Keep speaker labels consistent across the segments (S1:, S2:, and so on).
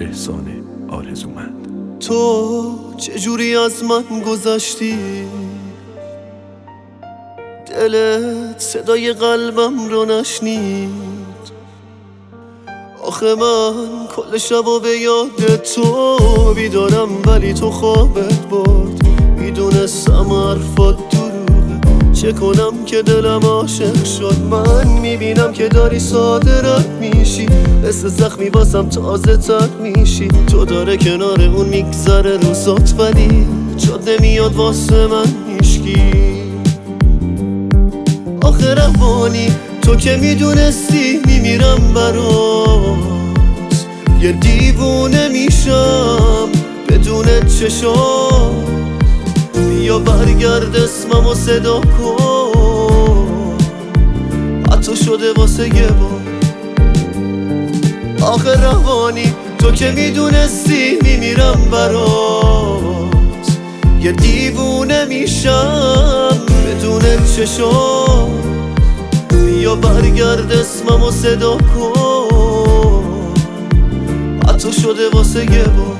S1: احسان آرزومند.
S2: تو چجوری از من گذشتی؟ دلت صدای قلبم رو نشنید. آخه من کل شب و به یاد تو بیدارم ولی تو خوابت برد. می‌دونستم حرفات چه کنم که دلم عاشق شد؟ من می‌بینم که داری صادرت میشی. مثل زخمی واسم تازه تر میشی. تو داره کنار اون میگذره روزات ولی جاد نمیاد واسه من میشکی آخه روانی تو که می‌دونستی میمیرم برات. یه دیوونه میشم بدون چشات بیا برگرد اسمم و صدا کن حتی شده واسه یه بار آخه روانی تو که می‌دونستی میمیرم برات یه دیوونه میشم بدون چشات بیا برگرد اسمم و صدا کن حتی شده واسه یه بار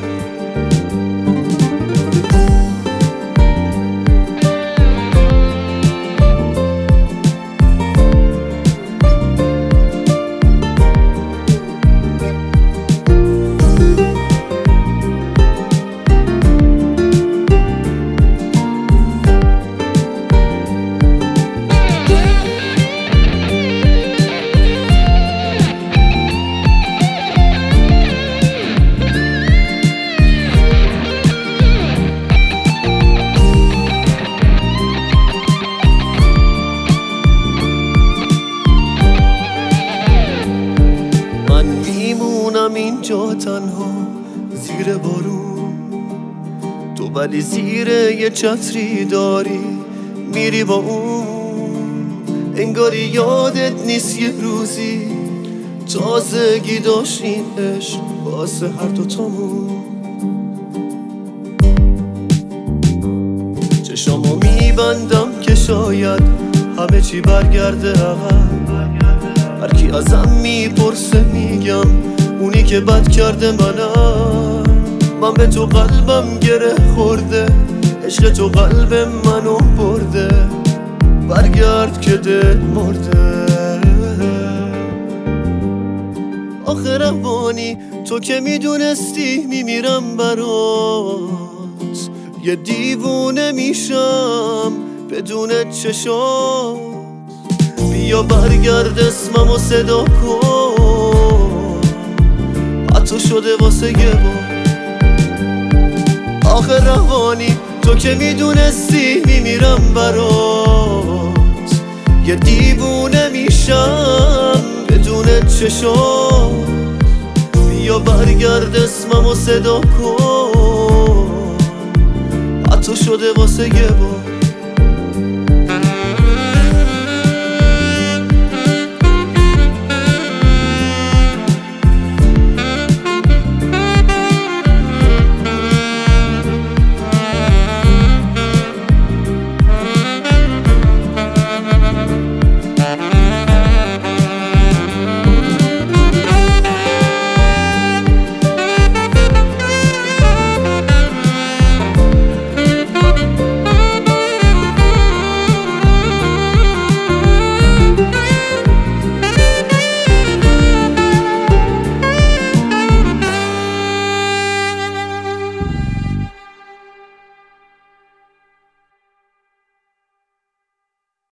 S2: اینجا تنها زیر بارون. تو ولی زیر یه چتری داری میری با اون. انگاری یادت نیست یه روزی تازگی داشت این عشق واسه هر دوتامون چشامو میبندم که شاید همه چی برگرده عقب هر کی ازم می‌پرسه میگم اونی که بد کرده منم. من به تو قلبم گره خورده. عشق تو قلب منو برده. برگرد که دل مرده. آخه روانی تو که می‌دونستی میمیرم برات. یه دیوونه میشم بدون چشات. بیا برگرد اسمم و صدا کن. شده واسه یه بار. آخه روانی تو که می‌دونستی میمیرم برات. یه دیوونه میشم بدون چشات. بیا برگرد اسمم و صدا کن. حتی شده واسه یه بار.